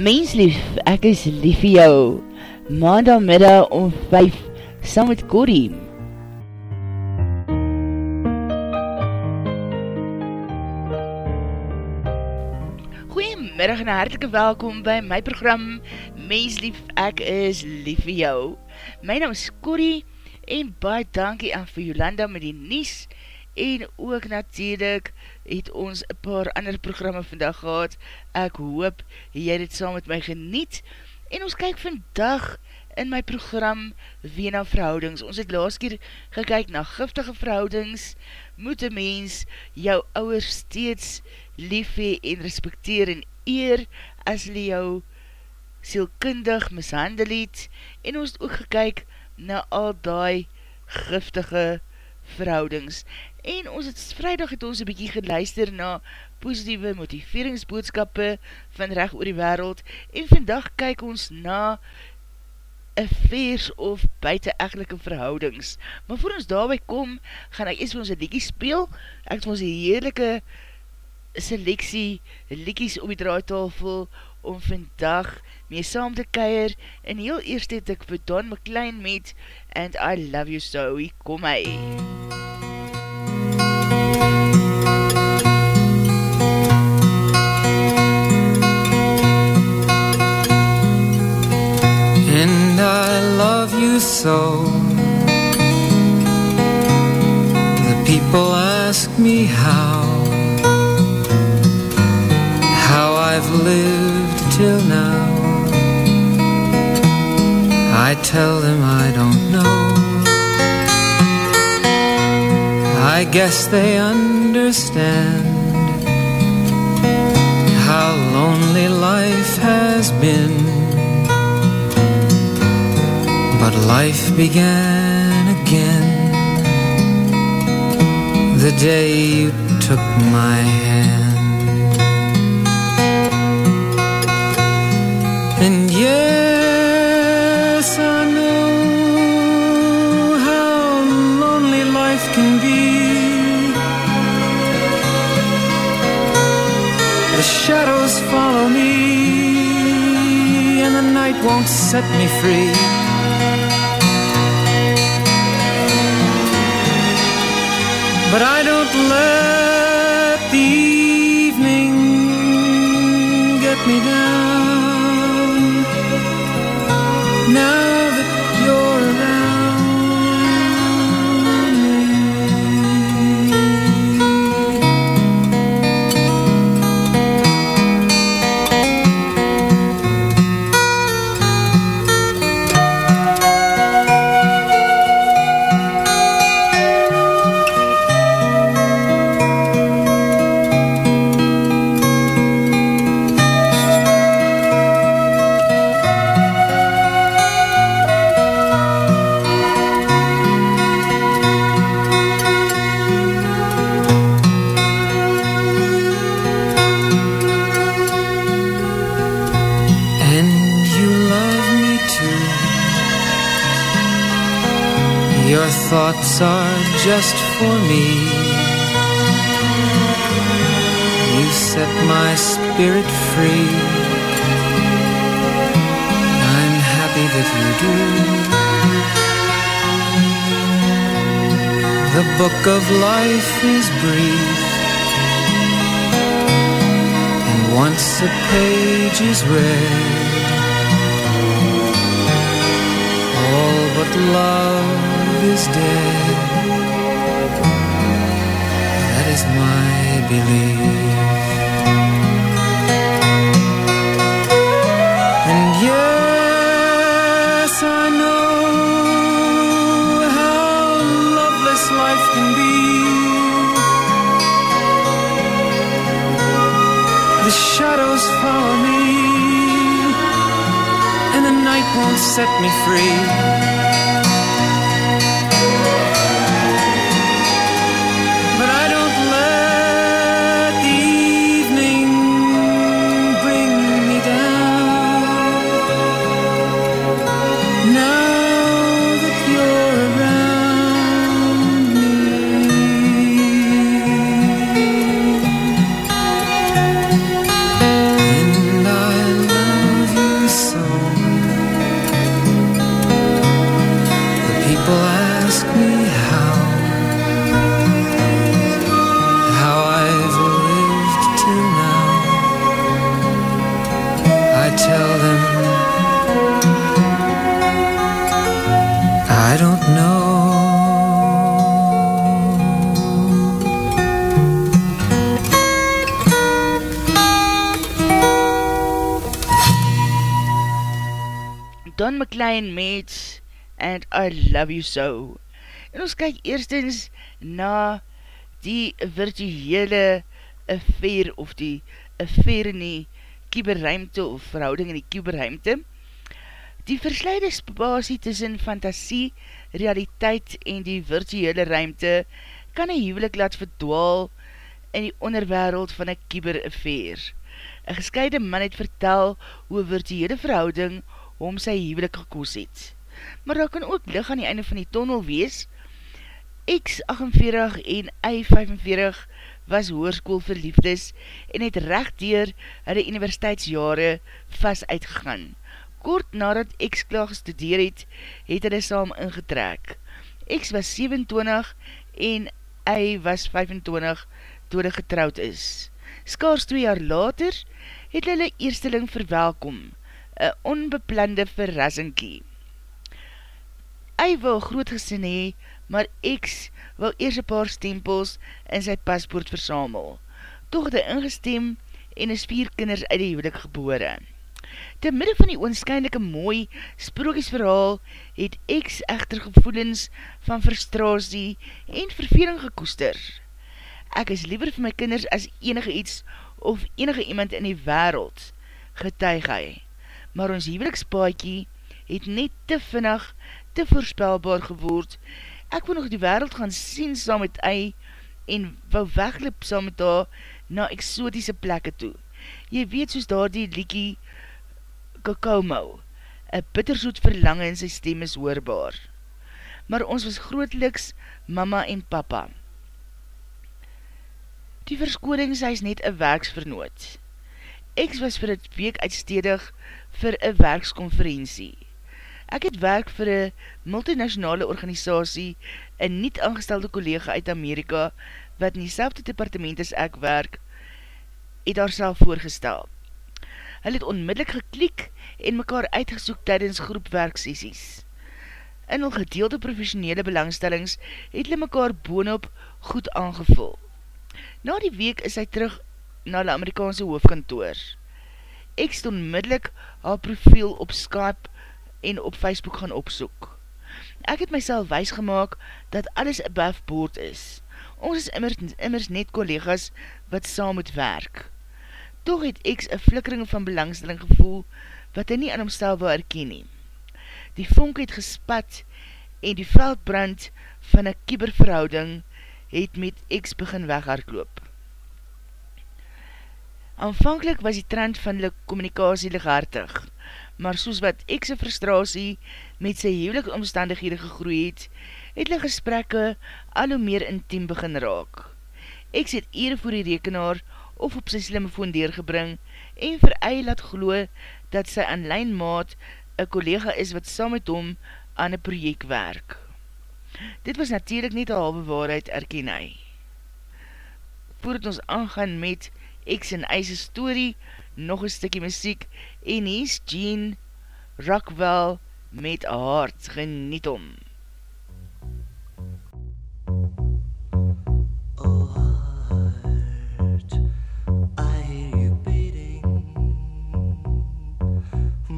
Menslief, ek is lief vir jou. Maandagmiddag om 5, saam met Corrie. Goeiemiddag en hartelike welkom by my program Menslief, ek is lief vir jou. My naam is Corrie en baie dankie aan vir Jolanda met die nies en ook natuurlijk het ons een paar ander programme vandag gehad. Ek hoop jy dit saam met my geniet. En ons kyk vandag in my program Wena Verhoudings. Ons het laas keer gekyk na giftige verhoudings. Moet een mens jou ouwers steeds lief hee en respecteer en eer as hulle jou sielkundig mishandel het. En ons het ook gekyk na al die giftige verhoudings. En ons het vrijdag het ons een bykie geluister na positieve motiveringsboodskappe van recht oor die wereld en vandag kyk ons na affairs of buiten egtelike verhoudings. Maar voor ons daarby kom, gaan ek eers vir ons een liekie speel. Ek het ons een heerlijke selectie liekies op die draaitafel om vandag mee saam te keir en heel eerst het ek vir Don McLean met And I Love You So, kom hy. MUZIEK me how How I've lived till now. I tell them I don't know. I guess they understand How lonely life has been. But life began The day you took my hand. And yes, I know How lonely life can be. The shadows follow me And the night won't set me free life is brief. And once a page is read, all but love is dead. That is my belief. Set me free. I Love You So. En ons kyk eerstens na die virtuele affair of die affair in die kieberruimte of verhouding in die kieberruimte. Die versleide spasie tussen fantasie, realiteit en die virtuele ruimte kan een huwelik laat verdwaal in die onderwereld van een kieberaffair. Een gescheide man het vertel hoe virtuele verhouding om sy huwelik gekos het. Maar daar kan ook lig aan die einde van die tonnel wees. X48 en Y45 was hoerskoel verliefdes en het recht dier hulle universiteitsjare vast uitgegaan. Kort nadat X klaar gestudeer het, het hulle saam ingetrek. X was 27 en Y was 25 toe hulle getrouwd is. Skaars 2 jaar later het hulle eersteling verwelkom, een onbeplande verrassingkie. Hy wil groot gesin hee, maar X wil eers een paar stempels in sy paspoort versamel. Toch het hy ingestem en is vier kinders uit die huwelik gebore. Te midde van die oonskynlijke mooi sprookjesverhaal het X echter gevoelens van frustratie en verveling gekoester. Ek is liever vir my kinders as enige iets of enige iemand in die wereld, getuig hy. Maar ons huwelikspaadjie het net te vinnig, te voorspelbaar geword ek wil nog die wereld gaan sien saam met hy en wou weglip saam met haar na exotiese plekke toe. Jy weet soos daar die liekie Kakoumou, een bittersoet verlange in sy stem is hoorbaar. Maar ons was grootliks mama en papa. Die verskodings hy is net een werksvernoot. Ek was vir het week uitstedig vir een werkskonferentie. Ek het werk vir een multinationale organisatie, een niet aangestelde collega uit Amerika, wat in die selfde departement as ek werk, het haar self voorgestel. Hy het onmiddellik geklik en mekaar uitgesoek tydens groepwerksessies. In al gedeelde professionele belangstellings het hy mekaar boonop goed aangevul. Na die week is hy terug na die Amerikaanse hoofdkantoor. Ek stond onmiddellik haar profiel op Skype en op Facebook gaan opsoek. Ek het myself wees gemaakt dat alles above board is. Ons is immers, immers net collega's wat saam moet werk. Toch het ek een flikkering van belangstelling gevoel wat hy nie aan homstel wil herken nie. Die vonk het gespat en die veldbrand van een kieberverhouding het met ek begin weghardloop. Aanvankelijk was die trend van die communicatie lighartig, maar soos wat ek sy frustratie met sy heelike omstandighede gegroei het, het die gesprekke al hoe meer intiem begin raak. Ek sit eer voor die rekenaar of op sy slimme foon deurgebring en vir ei laat glo dat sy online maat een collega is wat saam met hom aan een project werk. Dit was natuurlijk niet al halve waarheid erken hy. Voordat ons aangaan met X en Y's story, nog een stikkie muziek, en hier is Jean Rockwell met hart, geniet om.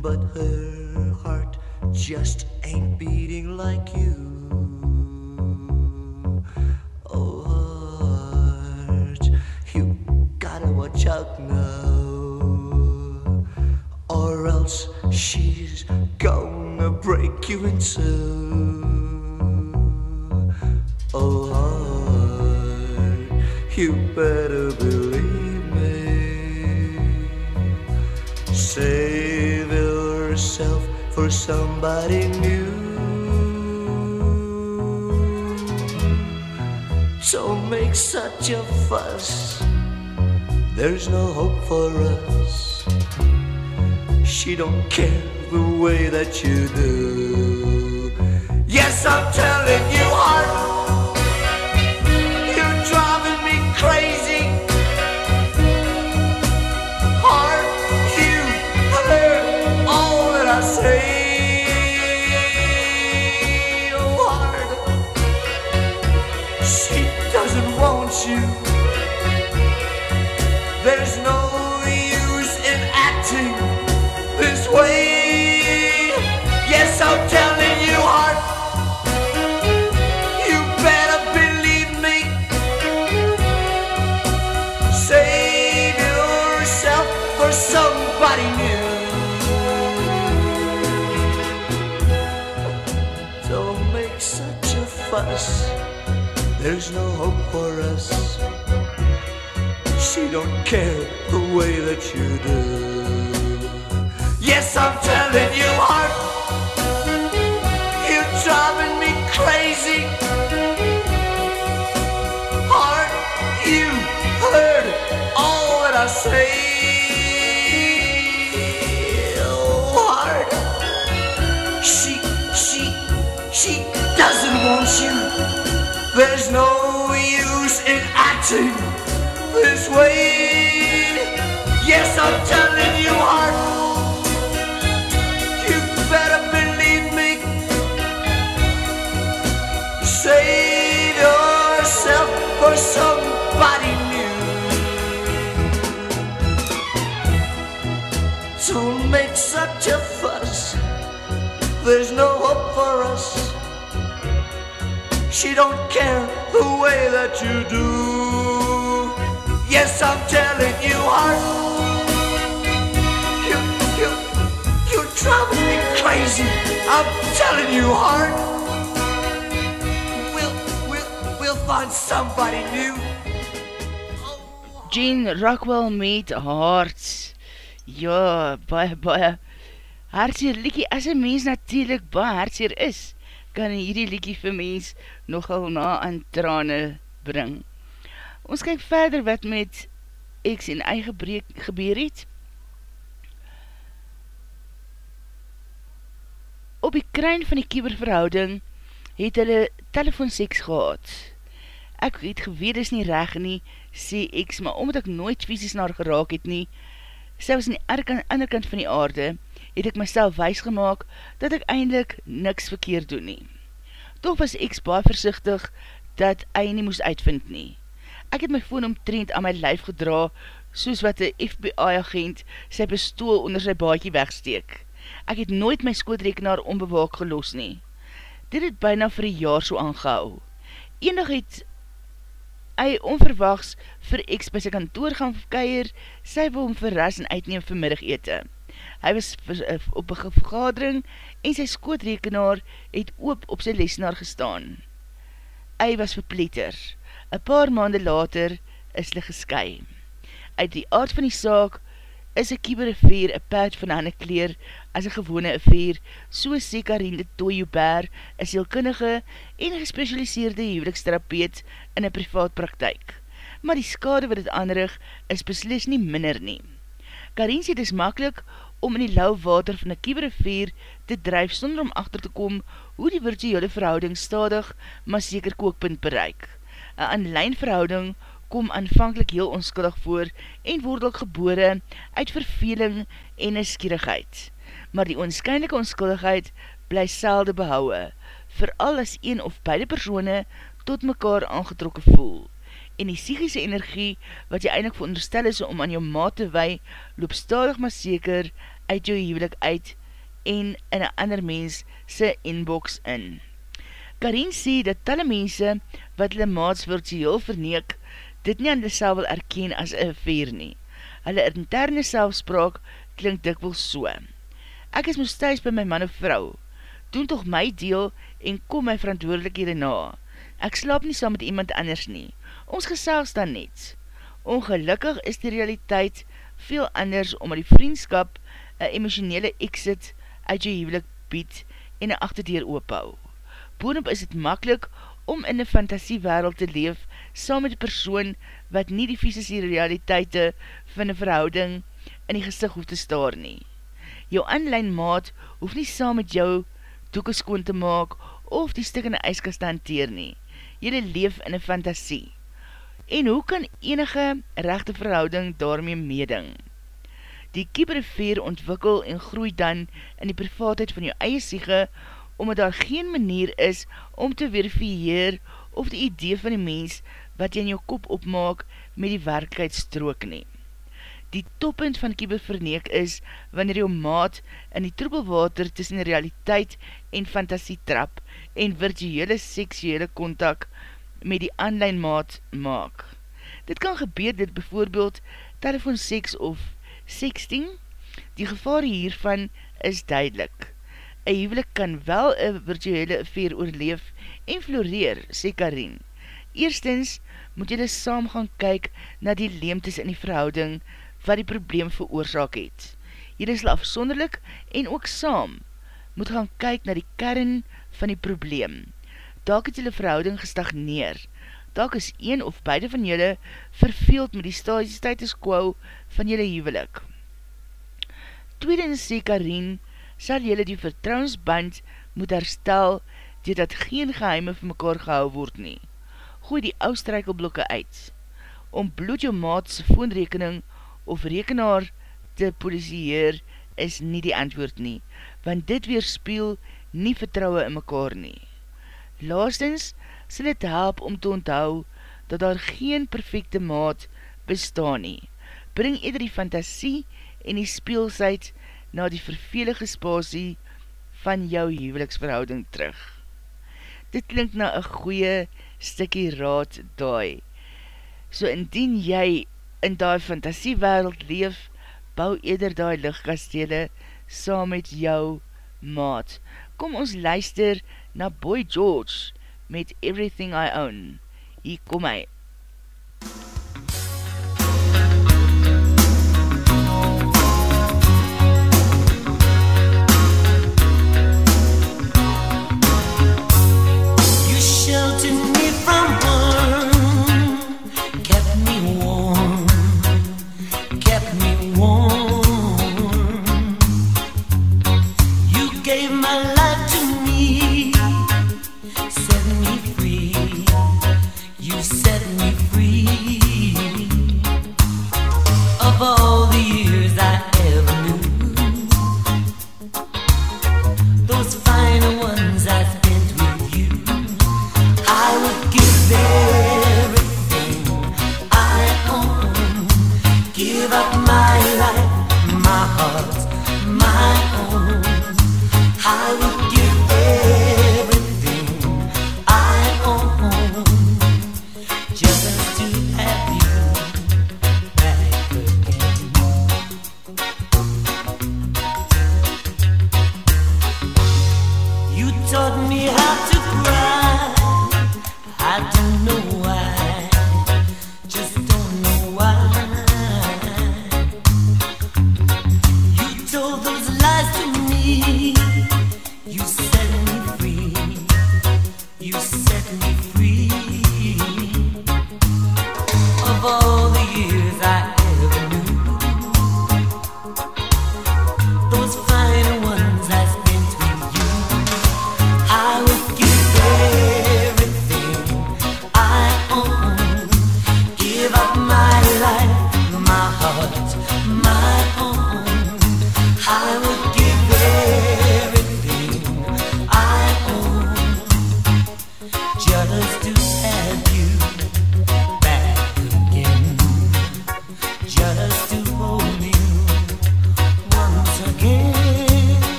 But her heart just ain't beating like you. Oh heart, you gotta watch out now Or else she's gonna break you in two. Oh heart, you better believe me. Save yourself for somebody new. Don't make such a fuss. There's no hope for us She don't care the way that you do. Yes, I'm telling you, heart There's no hope for us. She don't care the way that you do. Yes, I'm telling There's no use in acting this way. Yes, I'm telling you, heart. You better believe me. Save yourself for somebody new. Don't make such a fuss. There's no She don't care the way that you do. Yes, I'm telling you, heart. You, you, you're driving me crazy. I'm telling you, heart. We'll, we'll, we'll find somebody new. Jean Rockwell met Hearts. Ja, baie, baie hartseer liekie, as een mens natuurlijk baie hartseer is, kan hierdie liekie vir mens nogal na aan trane bring. Ons kyk verder wat met X en Y gebreek, gebeur het. Op die kruin van die kieberverhouding het hulle telefoonseks gehad. Ek het geweer is nie reg nie, sê X, maar omdat ek nooit visies naar geraak het nie, selfs in die ander kant van die aarde, het ek myself wijs gemaakt, dat ek eindelijk niks verkeerd doen nie. Toch was X baie versichtig, dat hy nie moes uitvind nie. Ek het my phone omtrend aan my lijf gedra, soos wat die FBI-agent sy pistool onder sy baadje wegsteek. Ek het nooit my skootrekenaar onbewaak gelos nie. Dit het byna vir een jaar so aangehou. Enig het hy onverwachts vir X by sy kantoor gaan keier, sy wil hom verras en uitneem vir middagete. Hy was eh, op een vergadering en sy skootrekenaar het oop op sy lesenaar gestaan. Hy was verpletter. Een paar maande later is hy gesky. Uit die aard van die saak is een kieberafeer een pad van aan kleer as een gewone afeer, so sê Karine Toyoubert, een sielkundige en gespecialiseerde huwelijksterapeut in een privaat praktijk. Maar die skade wat het aanrig is beslis nie minder nie. Karine sê het is makkelijk om in die lauw water van een kieberafeer te drijf sonder om achter te kom hoe die virtuele verhouding stadig maar seker kookpunt bereik. Een online verhouding kom aanvankelijk heel onskuldig voor en word ook gebore uit verveling en neskierigheid. Maar die onskynlijke onskuldigheid bly selde behouwe, vooral as een of beide persone tot mekaar aangetrokke voel. En die psychische energie wat jy eindelijk veronderstel is om aan jou maat te wei, loop stadig maar seker uit jou huwelik uit en in een ander mens sy inbox in. Karin sê dat talle mense wat hulle maats virtueel verneek, dit nie aan die sel wil erken as een veer nie. Hulle interne selfspraak klink dikwels so. Ek is moest thuis by my man of vrou. Doen toch my deel en kom my verantwoordelikhede na. Ek slaap nie saam met iemand anders nie. Ons gesels dan net. Ongelukkig is die realiteit veel anders omdat die vriendskap een emotionele exit uit jou huwelik bied en een achterdeur oophou. Boonop is het makkelijk om in die fantasiewereld te leef saam met die persoon wat nie die fysische realiteite van die verhouding in die gezicht hoef te staar nie. Jou online maat hoef nie saam met jou doeken skoon te maak of die stik in die ijskast te hanteer nie. Jylle leef in die fantasie. En hoe kan enige rechte verhouding daarmee meeding? Die kieberveer ontwikkel en groei dan in die privaatheid van jou eie siege omdat daar geen manier is om te verifieer of die idee van die mens wat jy in jou kop opmaak met die werkheid strook nie. Die toppunt van kieberverneek is wanneer jou maat in die troebelwater tussen realiteit en fantasie trap en virtuele seksuele kontak met die online maat maak. Dit kan gebeur dit bijvoorbeeld telefoonseks of 16. Die gevaar hiervan is duidelik. Een huwelik kan wel een virtuele affair oorleef en floreer, sê Karin. Eerstens moet jylle saam gaan kyk na die leemtes in die verhouding wat die probleem veroorzaak het. Jylle is afsonderlik en ook saam moet gaan kyk na die kern van die probleem. Daak het jylle verhouding gestagneer. Daak is een of beide van jylle verveeld met die status quo van jylle huwelik. Tweedens sê Karin, sal jylle die vertrouwensband moet herstel dier dat geen geheime vir mekaar gehou word nie. Gooi die oustrijkelblokke uit. Om bloed jou maatse foonrekening of rekenaar te polisieer is nie die antwoord nie, want dit weerspeel nie vertrouwe in mekaar nie. Laastens sal het help om te onthou dat daar geen perfecte maat bestaan nie. Bring eerder die fantasie en die speelsheid na die vervelige spasie van jou huweliksverhouding terug. Dit klink na een goeie stikkie raad daai. So indien jy in die fantasiewereld leef, bou eerder die lichtkastele saam met jou maat. Kom ons luister na Boy George met Everything I Own. Hier kom hy. say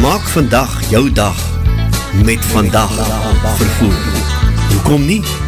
Maak vandag jou dag met vandag vervoer. Hoekom nie?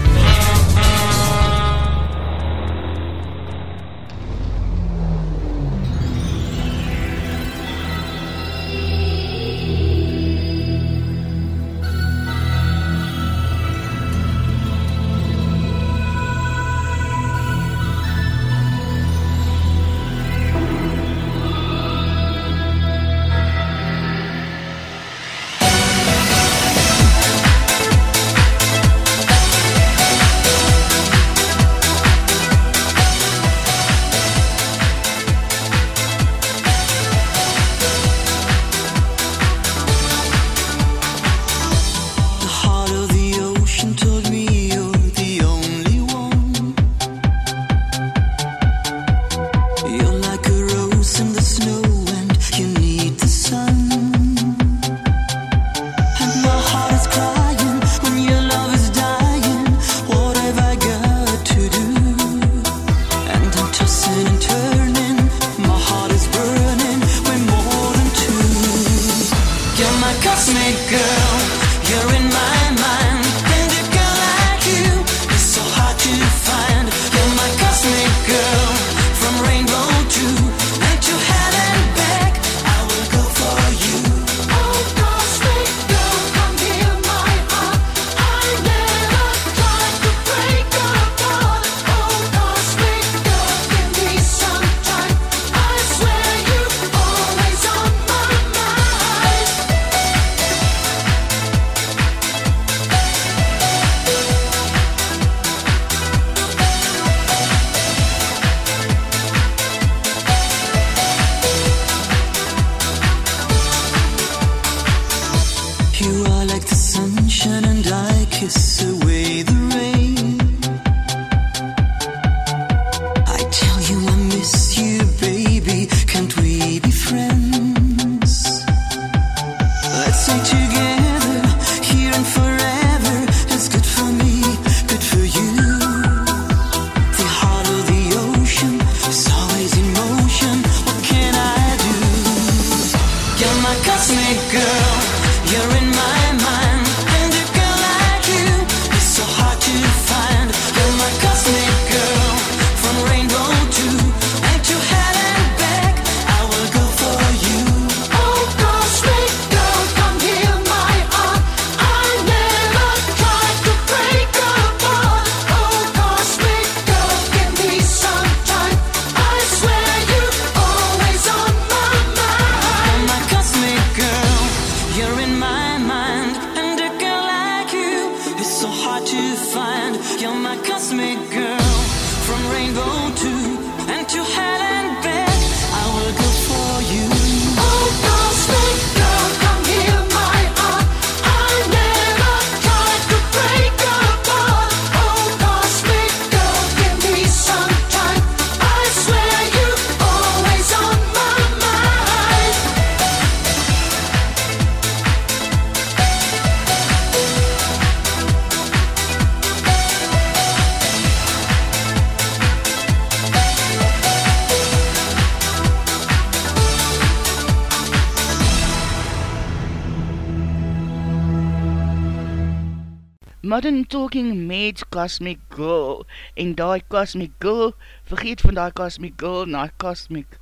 Met Cosmic Girl en die Cosmic Girl, vergeet van die Cosmic Girl na Cosmic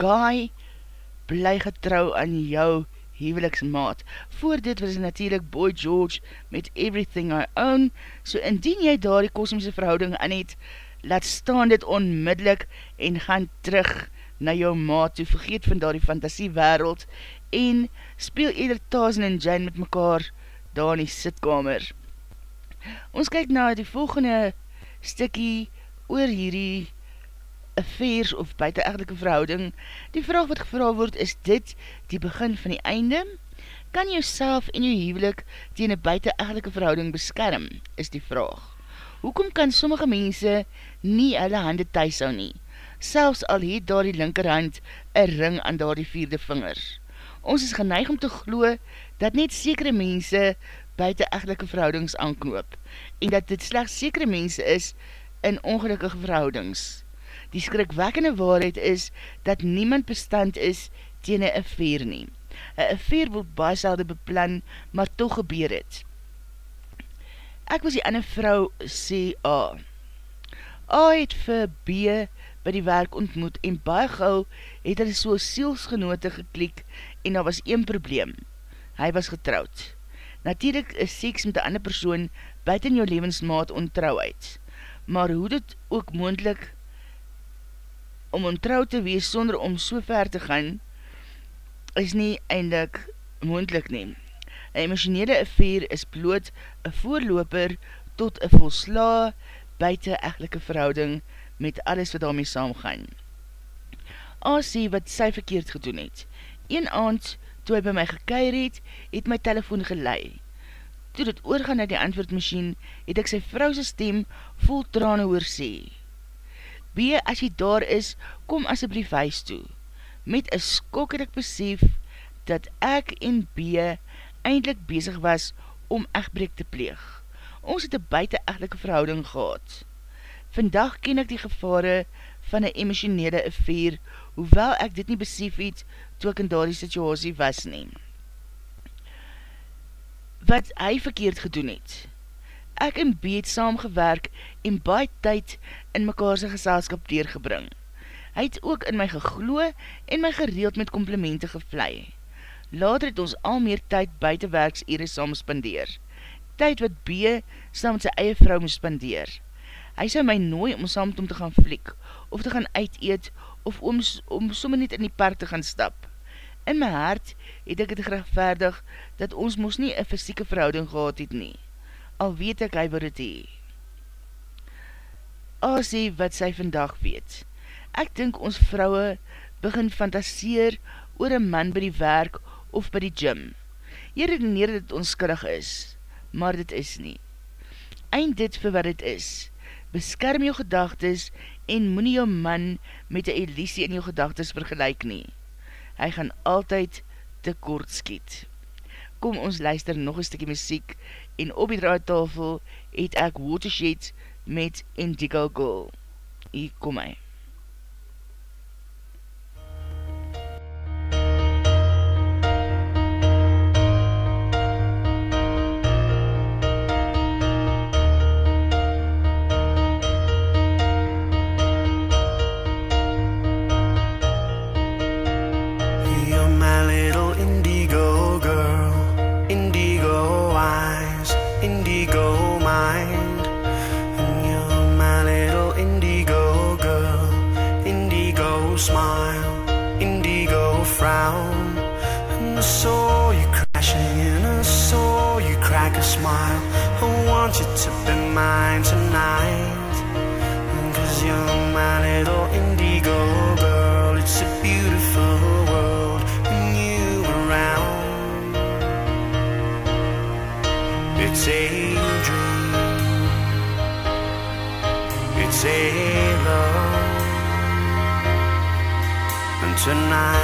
Guy, bly getrou aan jou heveliksmaat. Voor dit was natuurlijk Boy George met Everything I Own, so indien jy daar die kosmische verhouding aan het, laat staan dit onmiddellik en gaan terug na jou maat toe, vergeet van daar die fantasie wereld en speel eerder Tazen en Jane met mekaar daar in die sitkamer. Ons kyk na die volgende stikkie oor hierdie affairs of buitenegelike verhouding, die vraag wat gevra word, is dit die begin van die einde? Kan jy self en jou huwelik teen een buitenegelike verhouding beskerm, is die vraag. Hoekom kan sommige mense nie hulle hande thuis hou nie, selfs al het daar die linkerhand een ring aan daar die vierde vingers? Ons is geneig om te glo dat net sekere mense buitenegelike verhoudings aanknoop en dat dit slechts sekere mense is in ongelukkige verhoudings. Die skrikwekkende waarheid is dat niemand bestand is teen een affair nie. Een affair word baie selde beplan, maar toch gebeur het. Ek was die ander vrou sê A. A het vir B by die werk ontmoet en baie gauw het hy so sielsgenote geklik en daar was een probleem. Hy was getrouwd. Natuurlijk is seks met die ander persoon buiten jou levensmaat ontrouwheid. Maar hoe dit ook moendlik om ontrouw te wees sonder om so ver te gaan, is nie eindelijk moendlik neem. Een emotionele affair is bloot een voorloper tot een volsla buiten echtelike verhouding met alles wat daarmee saamgaan. As sê wat sy verkeerd gedoen het. Een aand, toe hy by my gekeir het, het my telefoon gelei. Toe dit oorgaan na die antwoordmachine, het ek sy vrouwse stem vol trane hoor sê. B, as jy daar is, kom asjeblief huis toe. Met een skok het ek besef, dat ek en B eindelijk bezig was om echtbreek te pleeg. Ons het een buiten echtelike verhouding gehad. Vandag ken ek die gevare van een emotionele affair, hoewel ek dit nie besef het, toe ek in daar die situasie was neem. Wat hy verkeerd gedoen het. Ek en B het saamgewerk en baie tyd in mekaarse geselskap deurgebring. Hy het ook in my gegloe en my gereeld met komplimente gevlei. Later het ons al meer tyd buitenwerks ere saam spandeer. Tyd wat B saam met sy eie vrou moest spandeer. Hy sou my nooi om saam met hom te gaan fliek, of te gaan uiteet, of om, om somme niet in die park te gaan stap. In my hart het ek het gerechtvaardig, dat ons moes nie een fysieke verhouding gehad het nie. Al weet ek hy wat het hee as sê wat sy vandag weet. Ek dink ons vrouwe begin fantaseer oor een man by die werk of by die gym. Jy redeneer dat het onskillig is, maar dit is nie. Eind dit vir wat het is. Beskerm jou gedagtes en moet jou man met die elisie in jou gedagtes vergelijk nie. Hy gaan altyd te kort skiet. Kom ons luister nog een stukje muziek en op die draaitafel het ek Watershed met Indigo Girl. Hier kom hy. I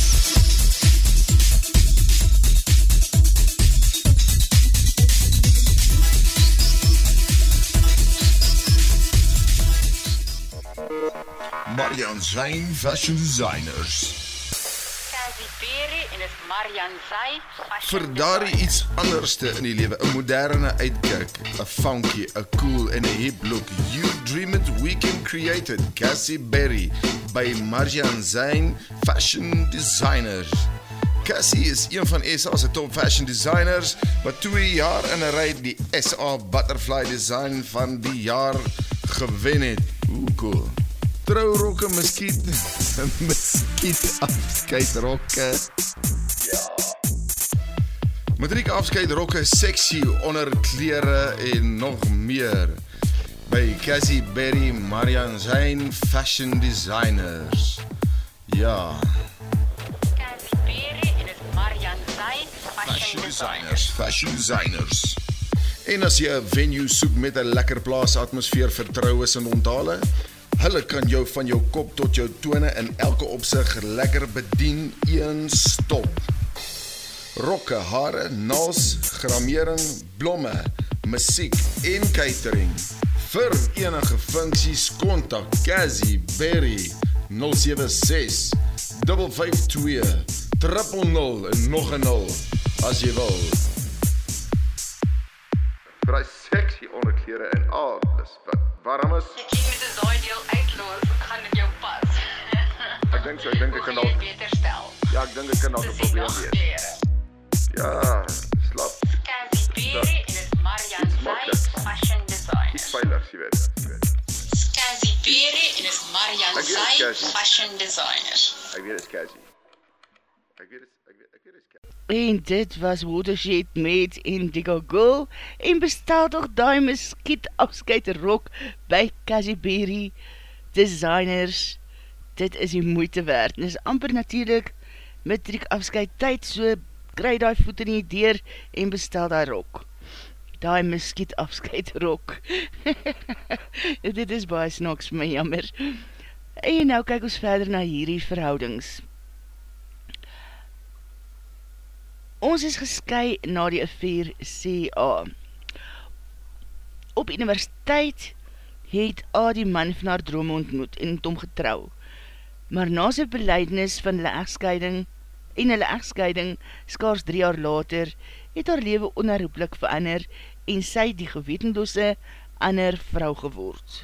Marian Zijn Fashion Designers. Perry en is Marian Zay. Vir daardie iets anderste in die lewe, 'n moderne uitkyk, 'n funky, 'n cool en 'n hip look. You dream it, we can create it. Cassie Berry by Marian Zijn Fashion Designers. Cassie is een van SA se top fashion designers wat 2 jaar in 'n ry die SA Butterfly Design van die jaar gewen het. Hoe cool trouwrokke, miskiet, miskiet afskeidrokke. Ja. Matriek afskeidrokke, sexy onderklere en nog meer. By Cassie Berry, Marian Zijn, Fashion Designers. Ja. Cassie Perry en is Marian Zay, Fashion Designers, Fashion Designers. En as jy 'n venue soek met 'n lekker plaas atmosfeer, vertroues en onthale, Hulle kan jou van jou kop tot jou tone in elke opsig lekker bedien een stop. Rokke, hare, nails, gramering, blomme, musiek en catering. Vir enige funksies kontak Cassie Berry 076 552 000 en nog 'n 0 as jy wil. Vir sexy onderklere en alles wat warm is. Ek kies met 'n dink so, ek dink ek kan dalk beter stel. Ja, ek dink ek kan dalk 'n probleem wees. Ja, slap. Perry en is Marian maklik. fashion designer. veilig, jy weet. Jy weet. Cassie Perry en is Marian Cassie. fashion designer. Ek weet dit Cassie. Ek weet dit ek weet ek weet dit. En dit was Watershed met Indigo Girl en bestel toch die muskiet afskuit rok by Berry Designers. Dit is die moeite werd. En is amper natuurlijk matriek afskuit tyd, so kry die voet in die deur en bestel die rok. Die muskiet afskuit rok. dit is baie snaaks vir my jammer. En nou kyk ons verder na hierdie verhoudings. Ons is gesky na die affair CA. Op universiteit het A die man van haar drome ontmoet en het hom getrouw. Maar na sy beleidnis van hulle echtscheiding en hulle echtscheiding skaars drie jaar later het haar leven onherroepelik verander en sy die gewetenloose ander vrou geword.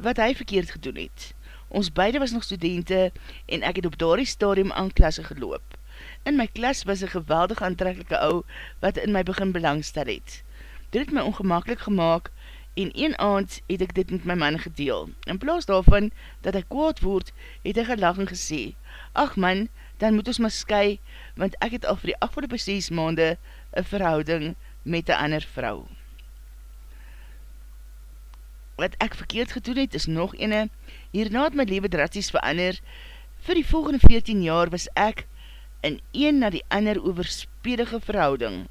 Wat hy verkeerd gedoen het. Ons beide was nog studente en ek het op daardie stadium aan klasse geloop. In my klas was een geweldig aantrekkelike ou wat in my begin belangstel het. Dit het my ongemakkelijk gemaakt en een aand het ek dit met my man gedeel. In plaas daarvan dat hy kwaad word, het hy gelag en gesê, Ach man, dan moet ons maar sky, want ek het al vir die afgelopen 6 maande een verhouding met een ander vrou. Wat ek verkeerd gedoen het, is nog ene, hierna het my leven drasties verander, vir die volgende 14 jaar was ek in een na die ander overspedige verhouding.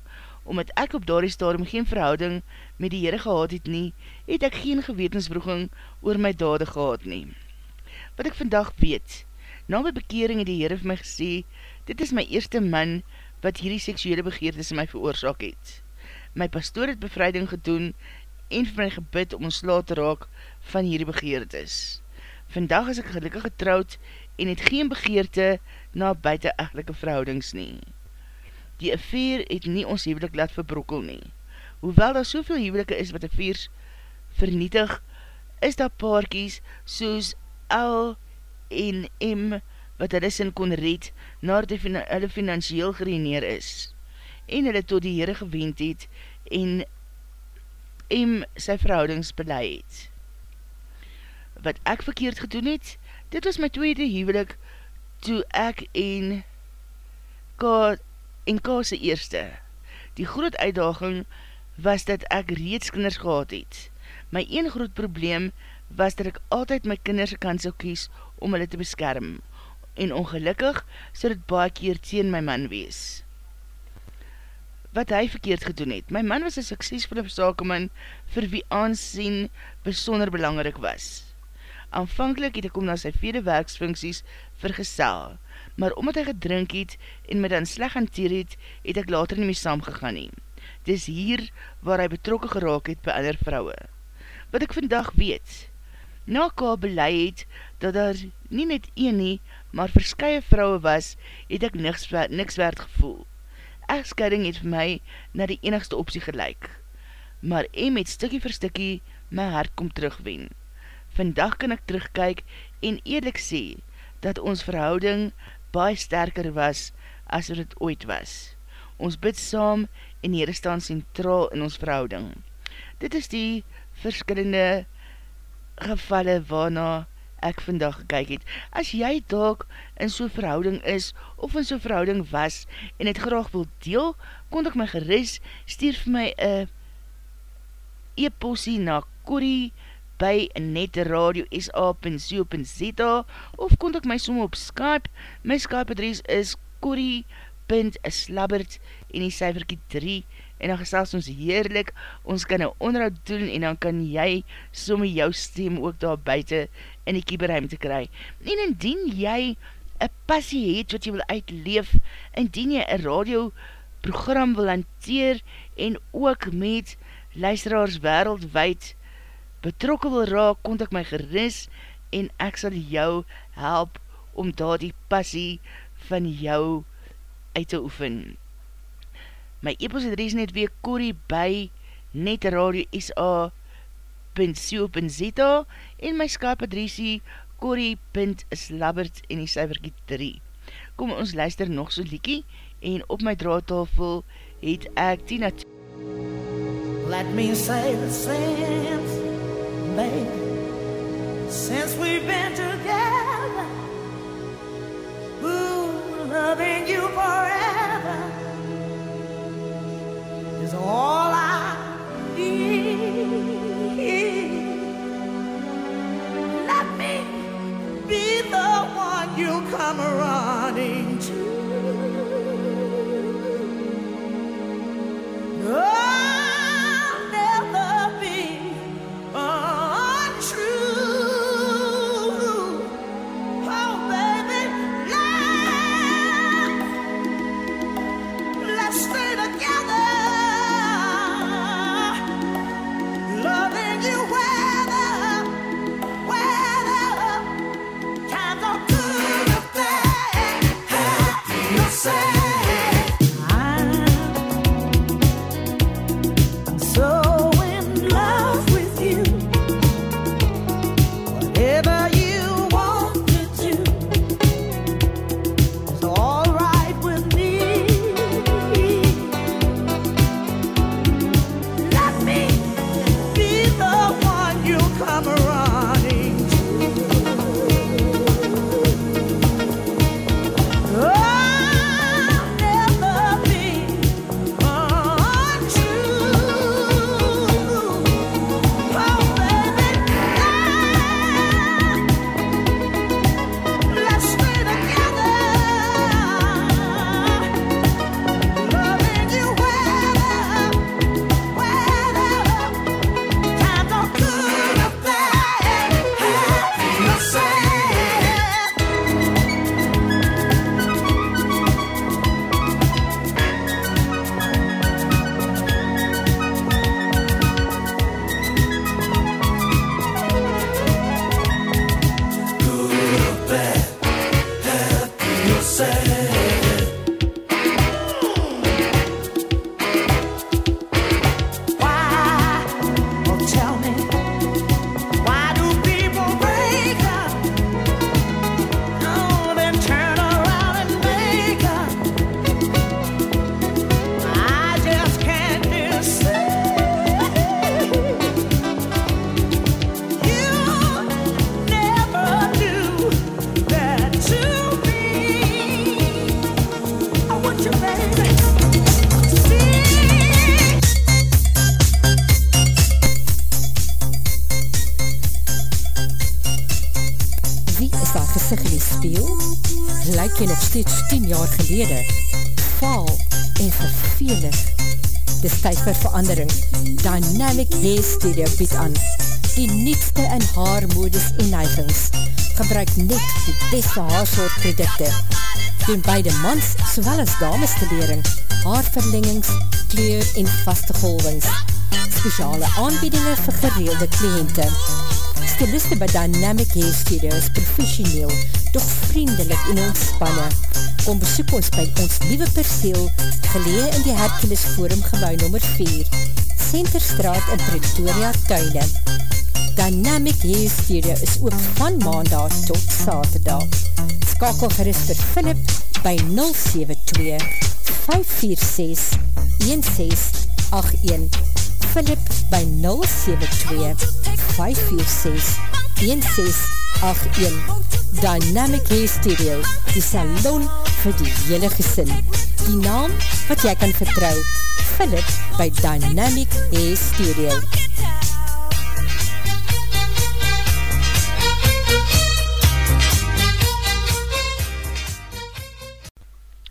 Omdat ek op daardie stadium geen verhouding met die Heere gehad het nie, het ek geen gewetensbroeging oor my dade gehad nie. Wat ek vandag weet, na my bekering het die Heere vir my gesê, dit is my eerste man wat hierdie seksuele begeertes in my veroorzaak het. My pastoor het bevrijding gedoen en vir my gebid om ons laat te raak van hierdie begeertes. Vandag is ek gelukkig getrouwd en het geen begeerte na buiten echtelike verhoudings nie. Die affair het nie ons hevelik laat verbrokkel nie. Hoewel daar soveel hevelike is wat affaires vernietig, is daar paarkies soos L en M wat hulle sin kon red naar die hulle financieel gereneer is en hulle tot die Heere gewend het en M sy verhoudingsbeleid het. Wat ek verkeerd gedoen het, dit was my tweede huwelik toe ek en K en K sy eerste. Die groot uitdaging was dat ek reeds kinders gehad het. My een groot probleem was dat ek altyd my kinders kan so kies om hulle te beskerm en ongelukkig sal het baie keer teen my man wees. Wat hy verkeerd gedoen het, my man was een suksesvolle sakeman vir wie aansien besonder belangrik was. Aanvankelijk het ek om na sy vele werksfunksies vergesel, maar omdat hy gedrink het en my dan sleg hanteer het, het ek later nie mee saamgegaan nie. Dis hier waar hy betrokke geraak het by ander vrouwe. Wat ek vandag weet, na ka beleid het, dat daar nie net een nie, maar verskye vrouwe was, het ek niks, niks werd gevoel. Echtscheiding het vir my na die enigste optie gelijk, maar een met stikkie vir stikkie my hart kom terugwen. Vandag kan ek terugkyk en eerlik sê, dat ons verhouding baie sterker was as wat het ooit was. Ons bid saam en Heere staan centraal in ons verhouding. Dit is die verskillende gevalle waarna ek vandag gekyk het. As jy dalk in so'n verhouding is, of in so'n verhouding was, en het graag wil deel, kon ek my geris, stuur vir my een e-postie na Corrie by netradio sa.co.za of kon ek my som op Skype. My Skype adres is corrie.slabbert en die cijferkie 3 en dan gesels ons heerlik, ons kan een onderhoud doen en dan kan jy somme jou stem ook daar buiten in die kieberruimte kry. En indien jy een passie het wat jy wil uitleef, indien jy een radio program wil hanteer en ook met luisteraars wereldwijd betrokken wil raak, kontak my geris en ek sal jou help om daar die passie van jou uit te oefen. My e-post adres net weer Corrie by netradio.sa.co.za en my Skype adresie corrie.slabbert en die cijferkie 3. Kom ons luister nog so liekie en op my draadtafel het ek Tina Let me say the same baby Since we've been together Ooh, loving you forever Is all I need. Let me be the one you come running to. I'll say. Lyk jy nog steeds 10 jaar gelede. Vaal en vervelig. Dis tyd vir verandering. Dynamic Hair Studio bied aan. Die nietste in haar modus en neigings. Gebruik net die beste haarsoort producte. Doen beide mans sowel as dames te lering. Haarverlengings, kleur en vaste golvings. Speciale aanbiedinge vir gereelde kliënte. Stiliste by Dynamic Hair Studio is professioneel, doch vriendelik en ontspanne. Kom besoek ons by ons nieuwe perseel, gelee in die Hercules Forum gebouw nummer 4, Centerstraat in Pretoria, Tuine. Dynamic Hair Studio is ook van maandag tot saterdag. Skakel gerust vir Philip by 072 546 1681 Philip by 072-546-1681 Dynamic Hair Studio Die salon vir die hele gesin. Die naam wat jy kan vertrou Philip by Dynamic Hair Studio.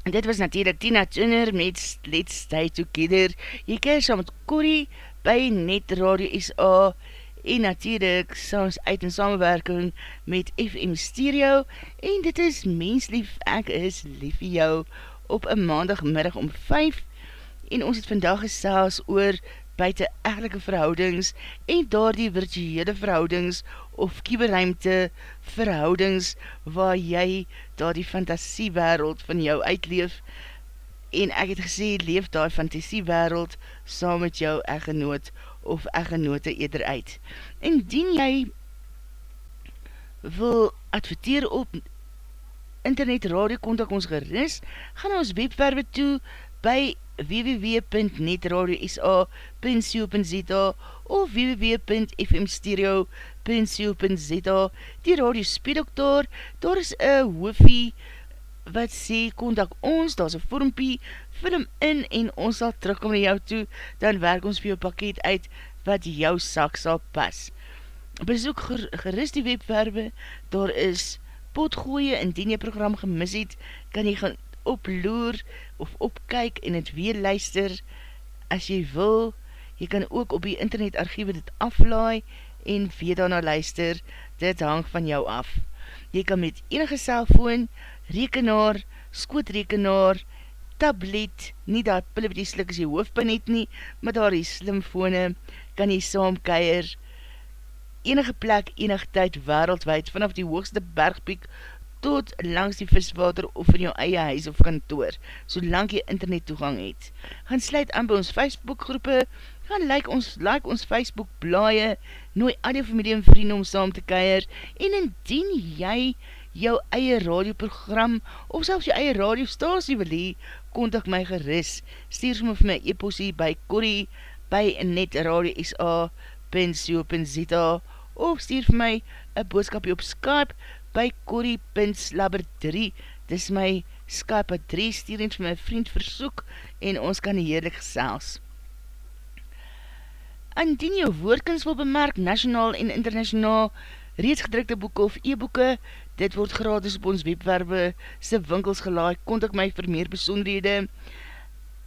En dit was natuurlijk Tina Turner met Let's Stay Together. Jy keer saam met Corrie by Net Radio SA en natuurlijk soms uit in samenwerking met FM Stereo. En dit is Menslief, ek is lief vir jou op een maandagmiddag om 5 en ons het vandag gesels oor buiten eigenlijke verhoudings en daar die virtuele verhoudings of kieberuimte verhoudings waar jy daar die fantasiewereld van jou uitleef. En ek het gesê, leef daar fantasiewereld saam met jou eggenoot of eggenote eerder uit. Indien jy wil adverteer op internet radio, kontak ons geris, gaan ons webwerwe toe by www.netradiosa.co.za of www.fmstereo.co.za Die radio daar, daar is een hoofie wat sê, kontak ons, daar is een vormpie, film in en ons sal terugkom na jou toe, dan werk ons vir jou pakket uit wat jou sak sal pas. Besoek ger gerust die webwerwe, daar is potgooie, indien jy program gemis het, kan jy gaan oploer of opkyk en het weer luister as jy wil. Jy kan ook op die internetarchiewe dit aflaai en weer daarna luister, dit hang van jou af. Jy kan met enige cellfoon, rekenaar, skootrekenaar, tablet, nie dat pille wat jy slik as jy hoofdpin het nie, maar daar die slimfone, kan jy saamkeier, enige plek, enige tyd, wereldwijd, vanaf die hoogste bergpiek, tot langs die viswater of in jou eie huis of kantoor, solang jy internet toegang het. Gaan sluit aan by ons Facebook groepe, gaan like ons, like ons Facebook blaie, nooi al die familie en vrienden om saam te keier, en indien jy jou eie radioprogram of selfs jou eie radiostasie wil hee, kontak my geris, stuur my vir my e-postie by Corrie by netradio.sa.co.za of stuur vir my een boodskapje op Skype by Corrie.slabber3 dis my Skype adres, stuur eens vir my vriend versoek en ons kan heerlik gesels. Indien jou woordkens wil bemerk, nationaal en internationaal, reeds gedrukte boeken of e-boeken, Dit word gratis op ons webwerwe se winkels gelaai. Kontak my vir meer besonderhede.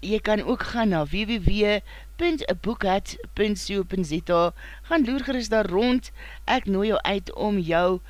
Jy kan ook gaan na www.boekhat.co.za Gaan loer gerust daar rond. Ek nooi jou uit om jou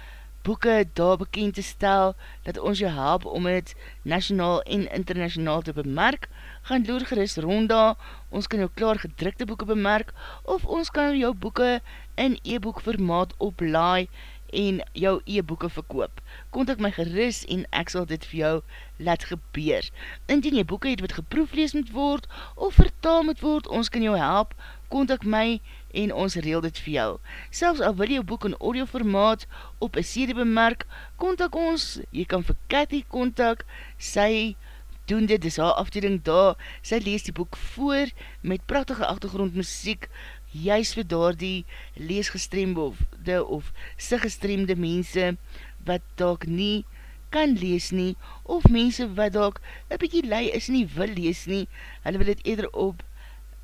boeken daar bekend te stel, dat ons jou help om het nationaal en internationaal te bemerk. Gaan loer gerust rond daar. Ons kan jou klaar gedrukte boeken bemerk, of ons kan jou boeken in e-boek formaat oplaai en jou e-boeken verkoop. Kontak my geris en ek sal dit vir jou laat gebeur. Indien jy boeken het wat geproeflees moet word of vertaal moet word, ons kan jou help, kontak my en ons reel dit vir jou. Selfs al wil jou boek in audioformaat op een serie bemerk, kontak ons, jy kan vir Cathy kontak, sy doen dit, dis haar afdeling daar, sy lees die boek voor met prachtige achtergrondmuziek, juist vir daar die leesgestreemde of, of siggestreemde mense wat dalk nie kan lees nie, of mense wat dalk een bykie lei is nie wil lees nie, hulle wil het eerder op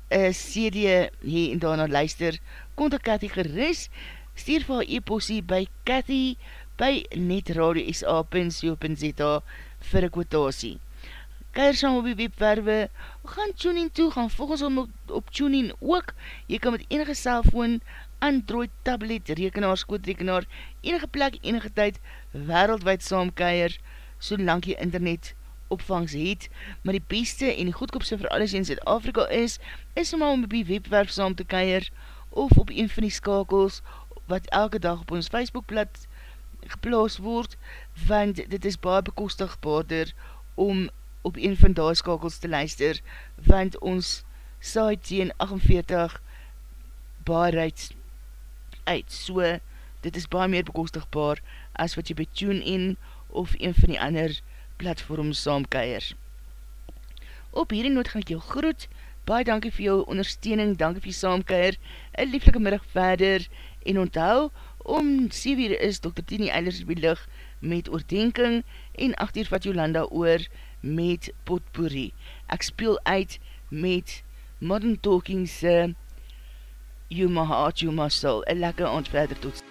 een CD hee en daarna luister, kontak Cathy geris, stuur vir haar e-postie by Cathy by netradio.sa.co.za vir een kwotasie. Keir saam op die webwerwe, gaan TuneIn toe, gaan volgens om op, op TuneIn ook, jy kan met enige cellfoon, Android, tablet, rekenaar, skootrekenaar, enige plek, enige tyd, wereldwijd saamkeier, so lang jy internet opvangs het, maar die beste en die goedkoopste vir alles in Zuid-Afrika is, is om op die webwerf saam te keier, of op een van die skakels, wat elke dag op ons Facebookblad geplaas word, want dit is baie bekostigbaarder om op een van die skakels te luister, want ons saai teen 48 baarheid uit. So, dit is baie meer bekostigbaar as wat jy by TuneIn of een van die ander platforms saamkeier. Op hierdie noot gaan ek jou groet, baie dankie vir jou ondersteuning, dankie vir jou saamkeier, een lieflike middag verder, en onthou, om 7 uur is Dr. Tini Eilers by lig met oordenking en 8 uur wat Jolanda oor met potpourri. Ek speel uit met Modern Talking's You My Heart, You My Soul. Een lekker aand verder tot